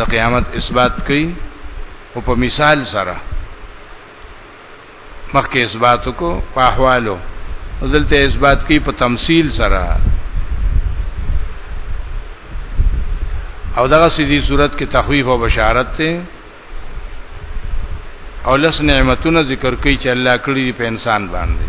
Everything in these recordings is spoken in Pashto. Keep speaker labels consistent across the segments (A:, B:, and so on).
A: د قیامت اثبات کوي او په مثال سره مخکې اثبات کو په احوالو دلته اثبات کوي په تمثيل سره او دغه سیدی صورت کې تخویف او بشارت ته او لس نعمتونه ذکر کوي چې الله کړی په انسان باندې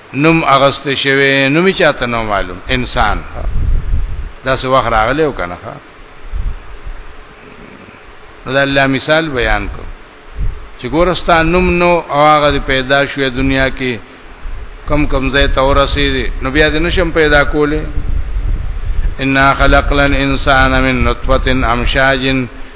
A: نوم اغسته شوی نوم چاته نو معلوم انسان دا څه وخت راغلی او کنه نو دا الله مثال بیان کو چې ګورستان نوم نو او هغه پیدا شوې دنیا کې کم کم ځای تورسي نو بیا دې نشم پیدا کوله ان خلقنا الانسان من نطفه امشاج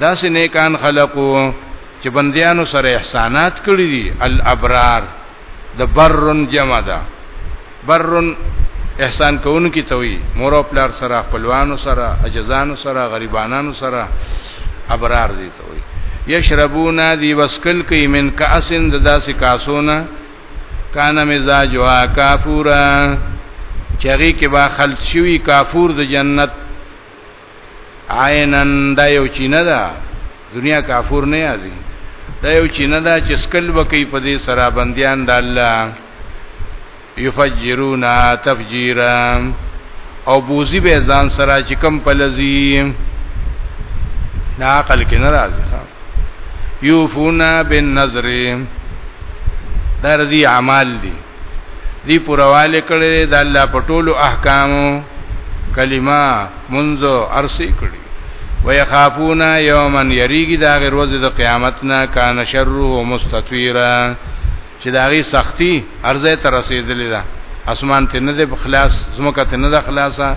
A: داسې نیکان خلقو چې بندیانو سره احسانات کړی دي الابرار د برن جمع ده برن احسان کوونکی ته وي مور او پلار سره خپلوانو سره اجزانو سره غریبانو سره ابرار دي ته وي یشربون دی وسکل کی من کاسن د داسې کاسونه کان مزاجها کافورا چری کې با خلط شوی کافور د جنت عینن دا یو چینه ده دنیا کافور نه یادي دا یو چینه ده چې سکل وکي په دې سره بنديان د الله یفجرونا تفجیرا او بوزي به ځان سره چې کم پلزي دا عقل کې نه راځي یوفونا بالنظر دا رضی اعمال دي دی پرواله کړی د الله په ټولو احکامو کلمه منځ ارسی کړی ويخافون يوما يريږي دا غیر ورځ د قیامت نه کان شره مستطیرا چې دا غي سختی ارزه تر رسیدلې ده اسمان ته نه ده خلاص زمکه ته نه ده خلاصه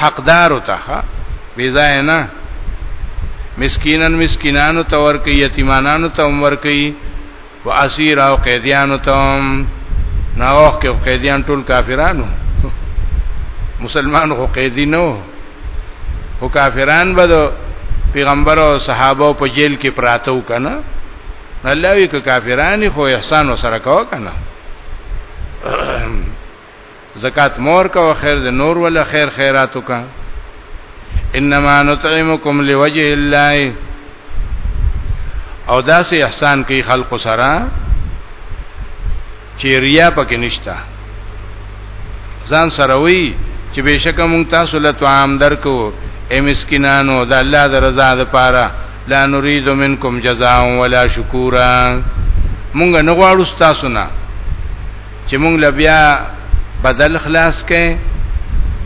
A: حقدار او ته بی ځای نه مسکینن مسکینانو ته ورکی یتیمانانو ته ورکی و اسیر او قیدیانو ته نه وخ کې قیدیان ټول کافرانو مسلمان خو قیدی نه او کافران به پیغمبر او صحابه په جیل کې پراته وکنه الله وی که کافرانی خو احسان وسره کاو کنه زکات مور کا او خیر د نور ولا خیر خیرات وکا انما نطعمکم لوجه الله او داسې احسان کوي خلق سره چې ریا پکې نشتا ځان سره وی چې بشکه مونږ تاسو له طعام درکو اے مسکینانو د الله د رضا لپاره لا نريد منکم جزاء ولا شکورا مونږ نه غواړو تاسو نه چې مونږ لبیا بدل خلاص کئ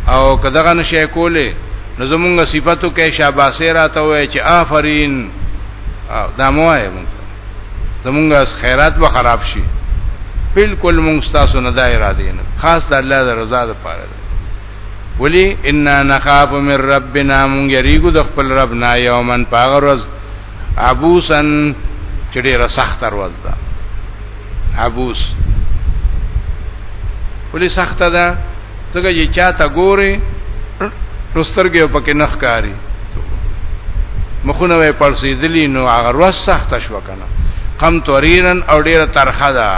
A: او کداغه نشي کولې نو زمونږ صفاتو کې شاباسه راته وای چې آفرین دا مو وای مونږ زمونږ خیرات به خراب شي بالکل مونږ تاسو نه دای را دین خاص د الله د رضا لپاره ولی ان نخاف من ربنا مونږ یریګو د خپل رب نه یومن پاغروز ابوسن چې ډیره سخت ورځ ده عبوس ولې سخته ده څنګه چې چاته ګوري نو سترګې په کې نخ کاری مخونه وې پړسېدلې نو هغه ورځ سخته شو کنه قم تورینن او ډیره ترخه ده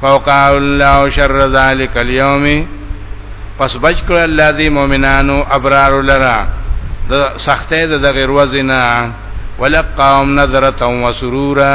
A: فوقع الله شر ذلک اليوم پس بچ کړ الله دې مؤمنانو ابرار لرا د سختې د دغه ورځې نه ولقاهم نظره وسرورا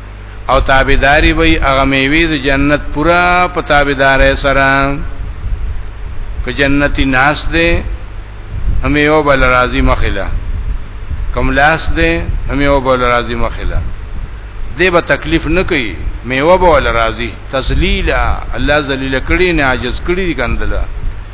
A: او تابعداري وي هغه میوي د جنت پورا په تابعداري سره که جنتی ناس دی هم یو بل راضی مخله کم لاس دی هم یو بل راضی مخله دی به تکلیف نه کوي میوه به ول راضی تذلیلا الله ذلیل کړي نه عاجز کړي کندله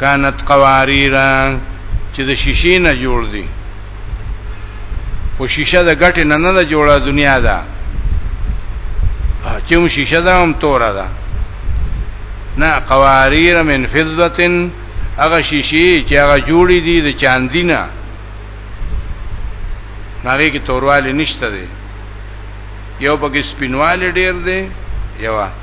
A: کانت قواریرا چې د شیشې نه جوړ دي خو شیشه د ګټې نه نه جوړه دنیا ده چې هم شیشه ده هم توره ده نه قواریر من فضتن هغه شیشې چې هغه جوړې دي د چاندی نه هغه کې تورواله نشته ده یو پکې سپینواله ډیر ده یو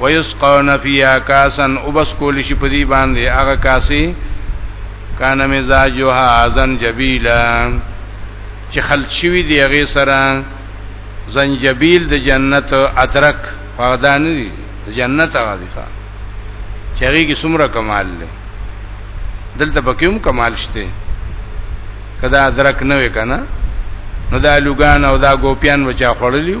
A: ويسقون فيها كاسا وبسكول شي په دې باندې هغه کاسي کان مزاجها ازن جبيلا چې خلق شوی دی هغه سره زنجبیل د جنت ادرک فقدان دی جنت هغه دی ښا چری کی سمره کمال له دلته پکوم کمال شته کدا ادرک نه وکنه نو دا لوګان او دا ګوپیان بچا خړلیو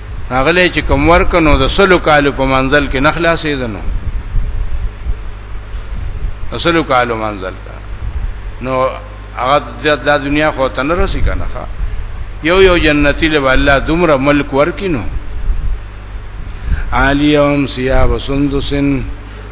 A: هغه لې چې کوم ورکنو د سلو کالو په منزل کې نخلاصې دنو سلو کالو منزل نو هغه د دنیا خو ته نه رسی کنه یو یو جنتی له الله دومره ملک ورکینو عالیهم ثياب سندسن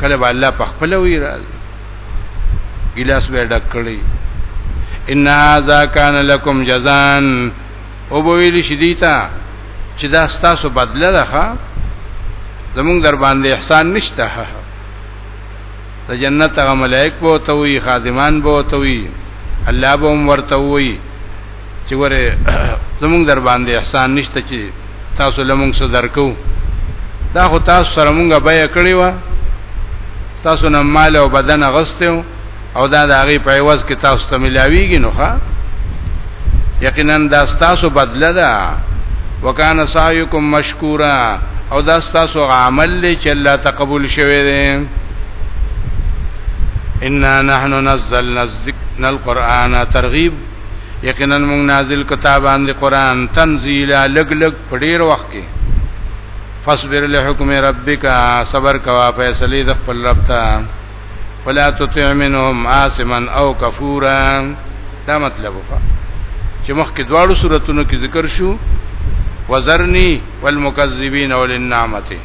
A: کله به الله په خپل وی را ګلاس به ډک کړی ان ذا کان لکم جزان او بویل شدیتا چې دا ستاسو بدله ده ښا زمونږ در باندې احسان نشته د جنت هغه ملائک بو ته وی خادمان بو ته وی الله بو ورته وی چې ګوره زمونږ در باندې احسان نشته چې تاسو لمونږ سره درکو دا خو تاسو سره مونږه بیا کړی و تاسو نه مال او بدن غسته او دا د هغه په عوض کې تاسو ته ملاویږي نو ښا یقینا دا تاسو بدله ده وکانا سعیکم مشکورا او دا تاسو عمل لې چې الله تقبل شوی دی ان نحن نزلنا الذکر القرآن ترغیب یقینا موږ نازل کتاب باندې قران تنزیلا لګ لګ په ډیر وخت کې فاصبر لحکم ربک صبر کوا فیصله د خپل رب ته فلا تطع منهم عاصما او کفورا دا مطلب وفا چې مخکې دواړو صورتونو کې ذکر شو وزرنی والمکذبین وللنعمته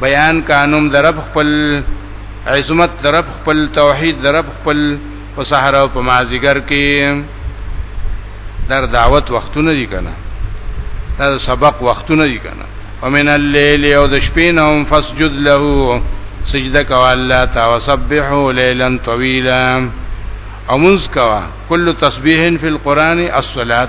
A: بیان کانوم درب خپل عظمت درب خپل توحید درب خپل په صحرا او په مازیګر کې در دعوت وختونه دي کنه دا سبق وختونه دي کنه ومن الليل او د شپې نه هم فسجد له سجده کوا الله تعالی وسبحه ليلا طويلا او منز کوا کل تسبیح فی القرآن الصلاة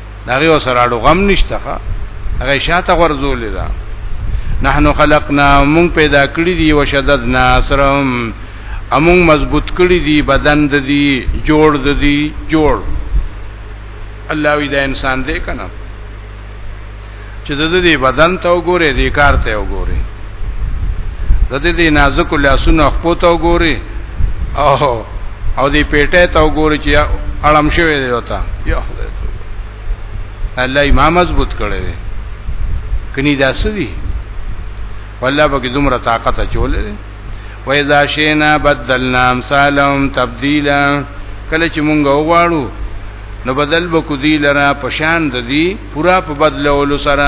A: داغه سره اړو غم نشته هغه شاته ورزولې ده نحنو خلقنا مون پیدا کړی دی وشددنا اسرم امون مضبوط کړی دی بدن د دی جوړ د دی جوړ الله وی دا انسان دی کنه چې د دې بدن ته وګوري دې کار ته وګوري د دې نازک لاسونو خپو ته وګوري او او دې پیټه ته وګوري چې اړم شوی دی وتا یا خدای ته الله یې ما مضبوط کړی دی کني دا سدي والله به دومره طاقت چولې و اذا شینا بدلنا امثالهم تبدیلا کله چې مونږ وغواړو نو بدل بکو دی لرا پشان د دی پورا په بدلولو سره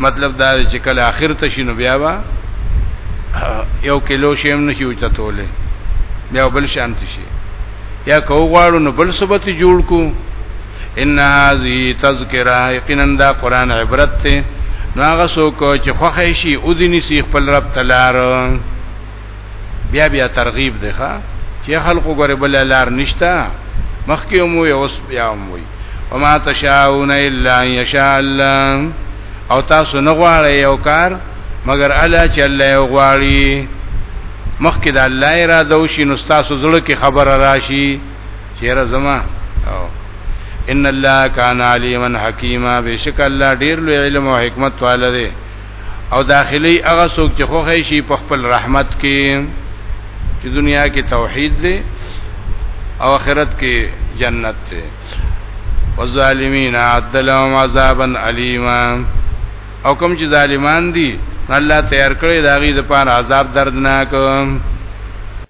A: مطلب دا چې کله اخر ته شنو بیا وا یو کیلو شیم نشي وچته توله بیا بل شانت شي یا کو غواړو نو بل ثبت جوړ کو ان هذه تذکرہ یقینا دا قران عبرت ته ناغه سو کو چې خوخه شي او دیني سی خپل رب تلار بیا بیا ترغیب دی ښا چې خلکو غره بل لار نشتا مخکې مو یو اوس بیا مو وي وما تشاءون الا ان يشاء الله او تاسو نه غواړئ یو کار مگر الله چې الله یو غواړي مخکې د الله اراده وشي نو تاسو زړه کې خبره راشي چیرې زما او ان الله کان علیما حکیما بشک الله ډیر لوی علم او حکمت والده او داخلي هغه څوک چې خوښ شي په خپل رحمت کې چې دنیا کې توحید دی او آخرت کې جنت دی والظالمین عد لهم عذابا الیما او کوم چې ظالمان دي الله تیار کړی دا غي د پاره عذاب دردناک